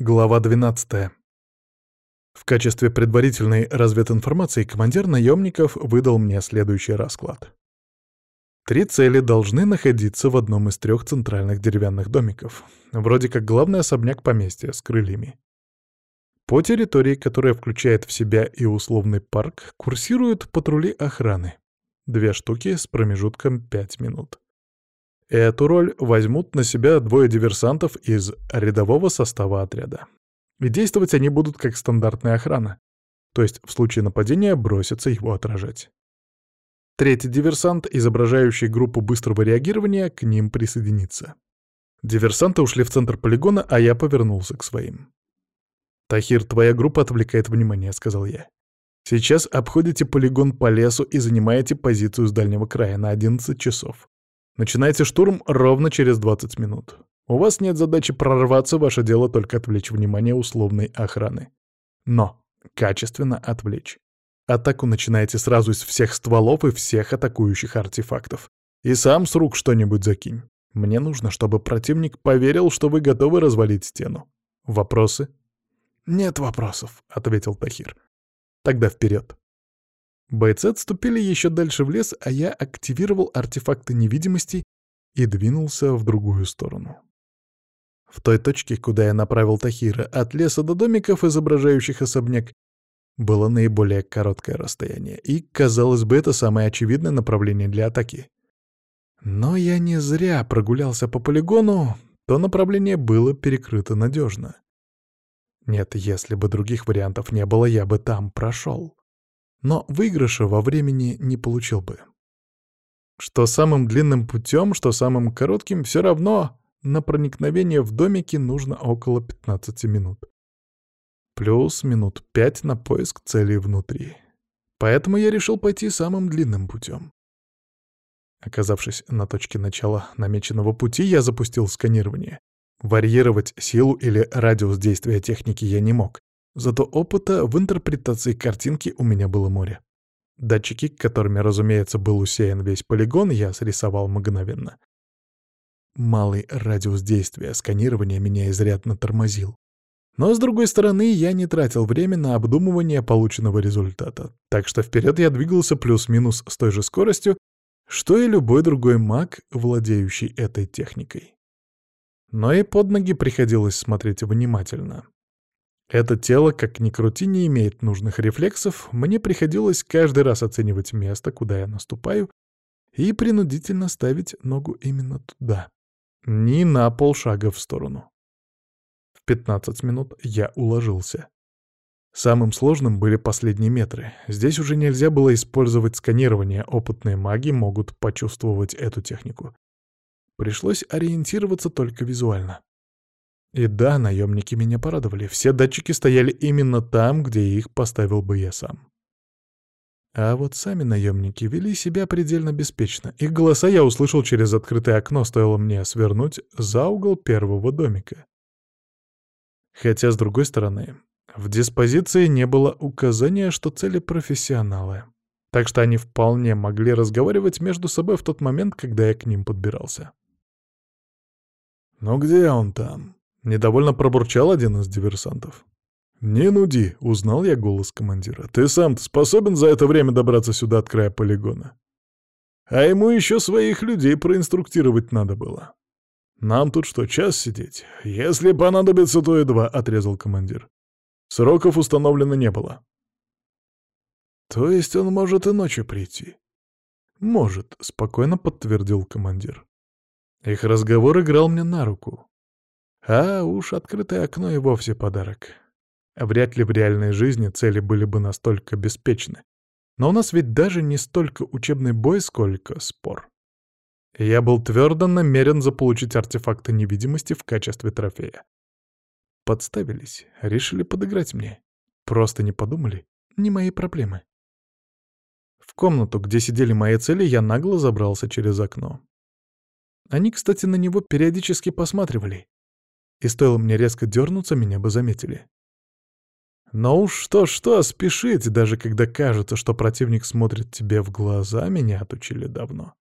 Глава 12. В качестве предварительной развединформации командир наемников выдал мне следующий расклад. Три цели должны находиться в одном из трех центральных деревянных домиков, вроде как главный особняк поместья с крыльями. По территории, которая включает в себя и условный парк, курсируют патрули охраны. Две штуки с промежутком 5 минут. Эту роль возьмут на себя двое диверсантов из рядового состава отряда. И действовать они будут как стандартная охрана, то есть в случае нападения бросятся его отражать. Третий диверсант, изображающий группу быстрого реагирования, к ним присоединится. Диверсанты ушли в центр полигона, а я повернулся к своим. «Тахир, твоя группа отвлекает внимание», — сказал я. «Сейчас обходите полигон по лесу и занимаете позицию с дальнего края на 11 часов. Начинайте штурм ровно через 20 минут. У вас нет задачи прорваться, ваше дело только отвлечь внимание условной охраны. Но качественно отвлечь. Атаку начинайте сразу из всех стволов и всех атакующих артефактов. И сам с рук что-нибудь закинь. Мне нужно, чтобы противник поверил, что вы готовы развалить стену. Вопросы? «Нет вопросов», — ответил Тахир. «Тогда вперед. Бойцы отступили еще дальше в лес, а я активировал артефакты невидимости и двинулся в другую сторону. В той точке, куда я направил Тахира, от леса до домиков, изображающих особняк, было наиболее короткое расстояние, и, казалось бы, это самое очевидное направление для атаки. Но я не зря прогулялся по полигону, то направление было перекрыто надежно. Нет, если бы других вариантов не было, я бы там прошел но выигрыша во времени не получил бы. Что самым длинным путем, что самым коротким, все равно на проникновение в домики нужно около 15 минут. Плюс минут 5 на поиск цели внутри. Поэтому я решил пойти самым длинным путем. Оказавшись на точке начала намеченного пути, я запустил сканирование. Варьировать силу или радиус действия техники я не мог, Зато опыта в интерпретации картинки у меня было море. Датчики, которыми, разумеется, был усеян весь полигон, я срисовал мгновенно. Малый радиус действия сканирования меня изрядно тормозил. Но, с другой стороны, я не тратил время на обдумывание полученного результата, так что вперед я двигался плюс-минус с той же скоростью, что и любой другой маг, владеющий этой техникой. Но и под ноги приходилось смотреть внимательно. Это тело, как ни крути, не имеет нужных рефлексов, мне приходилось каждый раз оценивать место, куда я наступаю, и принудительно ставить ногу именно туда. Ни на полшага в сторону. В 15 минут я уложился. Самым сложным были последние метры. Здесь уже нельзя было использовать сканирование, опытные маги могут почувствовать эту технику. Пришлось ориентироваться только визуально. И да, наемники меня порадовали. Все датчики стояли именно там, где их поставил бы я сам. А вот сами наемники вели себя предельно беспечно. Их голоса я услышал через открытое окно, стоило мне свернуть за угол первого домика. Хотя, с другой стороны, в диспозиции не было указания, что цели профессионалы. Так что они вполне могли разговаривать между собой в тот момент, когда я к ним подбирался. «Ну где он там?» Недовольно пробурчал один из диверсантов. «Не нуди», — узнал я голос командира. «Ты сам-то способен за это время добраться сюда от края полигона?» А ему еще своих людей проинструктировать надо было. «Нам тут что, час сидеть? Если понадобится, то и два», — отрезал командир. Сроков установлено не было. «То есть он может и ночью прийти?» «Может», — спокойно подтвердил командир. Их разговор играл мне на руку. А уж открытое окно и вовсе подарок. Вряд ли в реальной жизни цели были бы настолько беспечны. Но у нас ведь даже не столько учебный бой, сколько спор. я был твердо намерен заполучить артефакты невидимости в качестве трофея. Подставились, решили подыграть мне. Просто не подумали, не мои проблемы. В комнату, где сидели мои цели, я нагло забрался через окно. Они, кстати, на него периодически посматривали, и стоило мне резко дернуться, меня бы заметили. Но уж что-что, спешить, даже когда кажется, что противник смотрит тебе в глаза, меня отучили давно.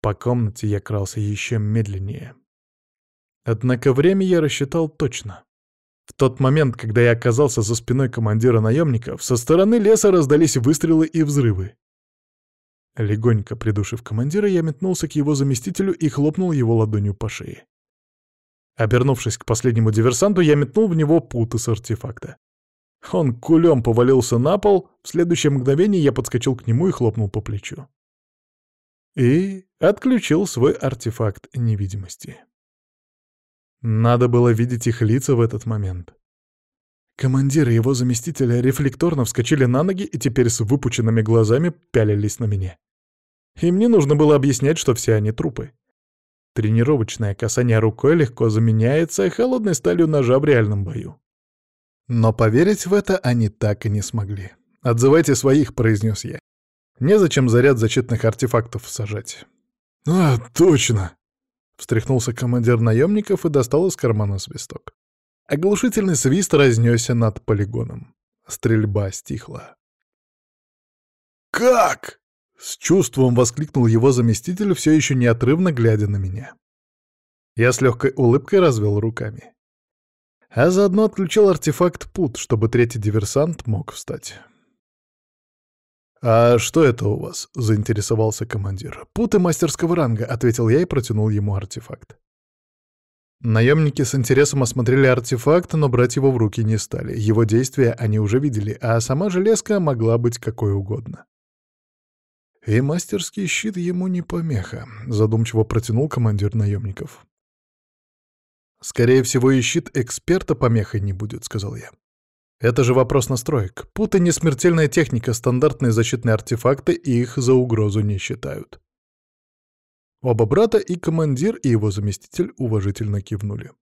По комнате я крался еще медленнее. Однако время я рассчитал точно. В тот момент, когда я оказался за спиной командира наемников, со стороны леса раздались выстрелы и взрывы. Легонько придушив командира, я метнулся к его заместителю и хлопнул его ладонью по шее. Обернувшись к последнему диверсанту, я метнул в него путы с артефакта. Он кулем повалился на пол, в следующее мгновение я подскочил к нему и хлопнул по плечу. И отключил свой артефакт невидимости. Надо было видеть их лица в этот момент. Командир и его заместителя рефлекторно вскочили на ноги и теперь с выпученными глазами пялились на меня. Им не нужно было объяснять, что все они трупы. Тренировочное касание рукой легко заменяется холодной сталью ножа в реальном бою. Но поверить в это они так и не смогли. «Отзывайте своих», — произнес я. «Незачем заряд защитных артефактов сажать». «А, точно!» — встряхнулся командир наемников и достал из кармана свисток. Оглушительный свист разнесся над полигоном. Стрельба стихла. «Как?» — с чувством воскликнул его заместитель, все еще неотрывно глядя на меня. Я с легкой улыбкой развел руками. А заодно отключил артефакт пут, чтобы третий диверсант мог встать. «А что это у вас?» — заинтересовался командир. «Путы мастерского ранга», — ответил я и протянул ему артефакт. Наемники с интересом осмотрели артефакт, но брать его в руки не стали. Его действия они уже видели, а сама железка могла быть какой угодно. «И мастерский щит ему не помеха», — задумчиво протянул командир наемников. «Скорее всего, и щит эксперта помехой не будет», — сказал я. «Это же вопрос настроек. Путы — не смертельная техника, стандартные защитные артефакты, их за угрозу не считают». Оба брата, и командир, и его заместитель уважительно кивнули.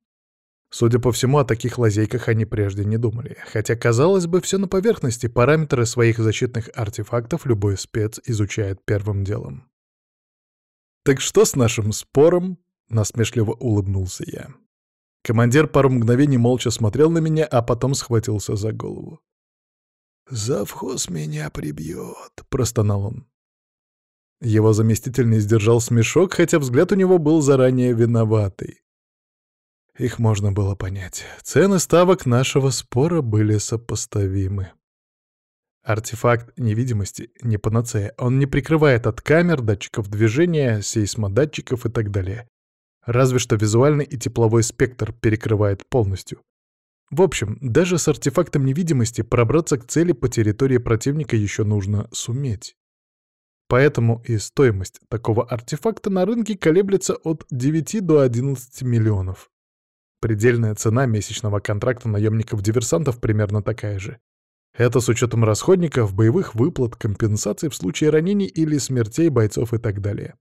Судя по всему, о таких лазейках они прежде не думали. Хотя, казалось бы, все на поверхности, параметры своих защитных артефактов любой спец изучает первым делом. «Так что с нашим спором?» — насмешливо улыбнулся я. Командир пару мгновений молча смотрел на меня, а потом схватился за голову. «Завхоз меня прибьет», — простонал он. Его заместитель не сдержал смешок, хотя взгляд у него был заранее виноватый. Их можно было понять. Цены ставок нашего спора были сопоставимы. Артефакт невидимости — не панацея. Он не прикрывает от камер, датчиков движения, сейсмодатчиков и так далее. Разве что визуальный и тепловой спектр перекрывает полностью. В общем, даже с артефактом невидимости пробраться к цели по территории противника еще нужно суметь. Поэтому и стоимость такого артефакта на рынке колеблется от 9 до 11 миллионов. Предельная цена месячного контракта наемников-диверсантов примерно такая же. Это с учетом расходников, боевых выплат, компенсаций в случае ранений или смертей бойцов и так далее.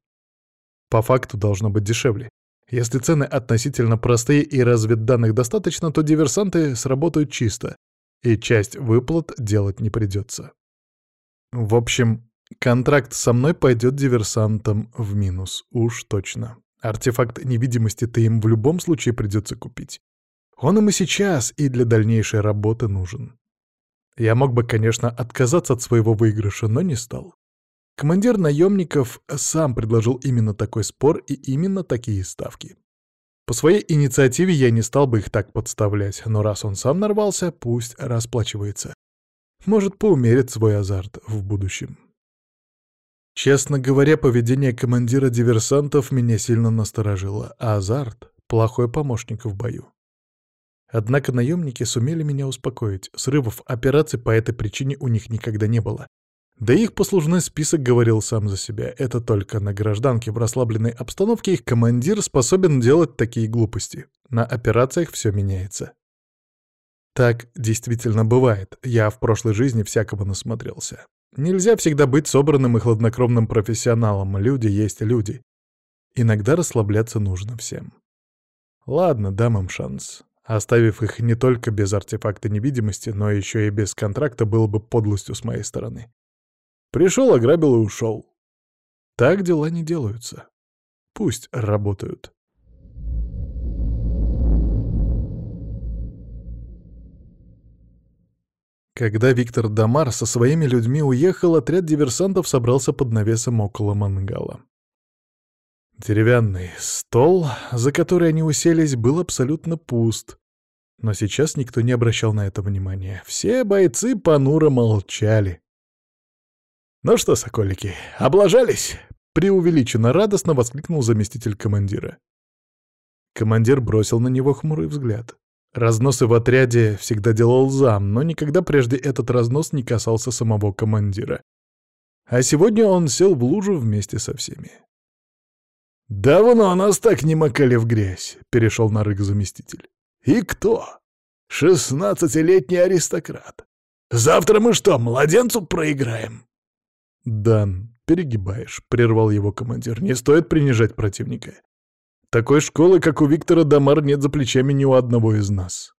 По факту должно быть дешевле. Если цены относительно простые и разведданных достаточно, то диверсанты сработают чисто, и часть выплат делать не придется. В общем, Контракт со мной пойдет диверсантом в минус, уж точно. Артефакт невидимости-то им в любом случае придется купить. Он им и сейчас, и для дальнейшей работы нужен. Я мог бы, конечно, отказаться от своего выигрыша, но не стал. Командир наемников сам предложил именно такой спор и именно такие ставки. По своей инициативе я не стал бы их так подставлять, но раз он сам нарвался, пусть расплачивается. Может, поумерит свой азарт в будущем. Честно говоря, поведение командира диверсантов меня сильно насторожило, а азарт — плохой помощник в бою. Однако наемники сумели меня успокоить. Срывов операций по этой причине у них никогда не было. Да их послужной список говорил сам за себя. Это только на гражданке в расслабленной обстановке их командир способен делать такие глупости. На операциях все меняется. Так действительно бывает. Я в прошлой жизни всякого насмотрелся. Нельзя всегда быть собранным и хладнокровным профессионалом. Люди есть люди. Иногда расслабляться нужно всем. Ладно, дам им шанс. Оставив их не только без артефакта невидимости, но еще и без контракта было бы подлостью с моей стороны. Пришел, ограбил и ушел. Так дела не делаются. Пусть работают. Когда Виктор Дамар со своими людьми уехал, отряд диверсантов собрался под навесом около мангала. Деревянный стол, за который они уселись, был абсолютно пуст. Но сейчас никто не обращал на это внимания. Все бойцы понуро молчали. «Ну что, соколики, облажались?» — преувеличенно радостно воскликнул заместитель командира. Командир бросил на него хмурый взгляд. Разносы в отряде всегда делал зам, но никогда прежде этот разнос не касался самого командира. А сегодня он сел в лужу вместе со всеми. «Давно нас так не макали в грязь», — перешел на рык заместитель. «И кто? Шестнадцатилетний аристократ. Завтра мы что, младенцу проиграем?» «Дан, перегибаешь», — прервал его командир. «Не стоит принижать противника. Такой школы, как у Виктора Дамар, нет за плечами ни у одного из нас».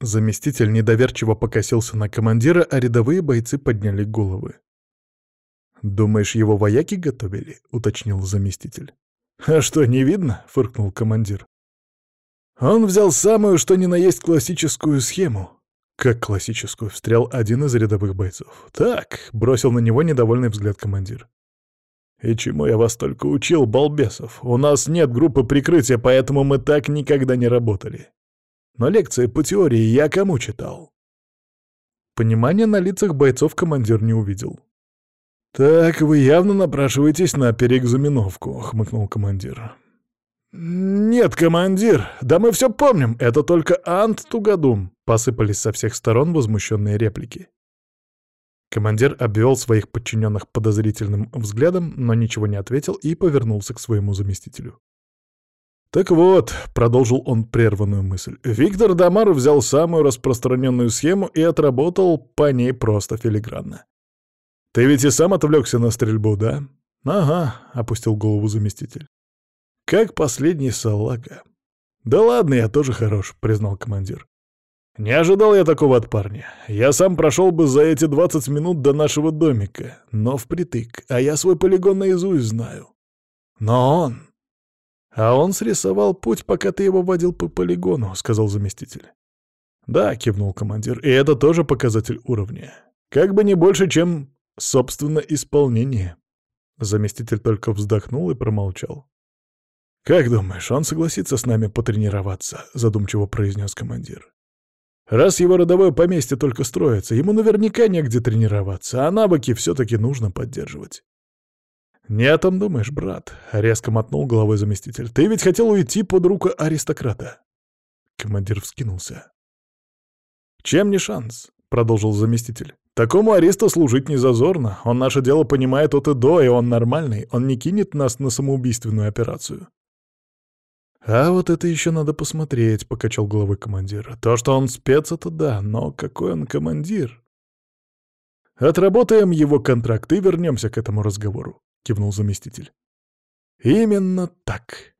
Заместитель недоверчиво покосился на командира, а рядовые бойцы подняли головы. «Думаешь, его вояки готовили?» — уточнил заместитель. «А что, не видно?» — фыркнул командир. «Он взял самую, что ни на есть классическую схему». «Как классическую?» — встрял один из рядовых бойцов. «Так», — бросил на него недовольный взгляд командир. «И чему я вас только учил, балбесов? У нас нет группы прикрытия, поэтому мы так никогда не работали. Но лекции по теории я кому читал?» Понимания на лицах бойцов командир не увидел. «Так, вы явно напрашиваетесь на переэкзаменовку», — хмыкнул командир. «Нет, командир, да мы все помним, это только Ант Тугадум», — посыпались со всех сторон возмущенные реплики. Командир обвел своих подчиненных подозрительным взглядом, но ничего не ответил и повернулся к своему заместителю. «Так вот», — продолжил он прерванную мысль, — «Виктор Дамар взял самую распространенную схему и отработал по ней просто филигранно. Ты ведь и сам отвлекся на стрельбу, да?» «Ага», — опустил голову заместитель. «Как последний салага». «Да ладно, я тоже хорош», — признал командир. «Не ожидал я такого от парня. Я сам прошел бы за эти 20 минут до нашего домика, но впритык, а я свой полигон наизусть знаю. Но он...» «А он срисовал путь, пока ты его водил по полигону», — сказал заместитель. «Да», — кивнул командир, — «и это тоже показатель уровня. Как бы не больше, чем, собственно, исполнение». Заместитель только вздохнул и промолчал. «Как думаешь, он согласится с нами потренироваться?» — задумчиво произнес командир. «Раз его родовое поместье только строится, ему наверняка негде тренироваться, а навыки все-таки нужно поддерживать». «Не о том думаешь, брат», — резко мотнул головой заместитель. «Ты ведь хотел уйти под руку аристократа». Командир вскинулся. «Чем не шанс?» — продолжил заместитель. «Такому аристу служить не зазорно. Он наше дело понимает от и до, и он нормальный. Он не кинет нас на самоубийственную операцию». «А вот это еще надо посмотреть», — покачал головой командир. «То, что он спец, это да, но какой он командир?» «Отработаем его контракт и вернемся к этому разговору», — кивнул заместитель. «Именно так»,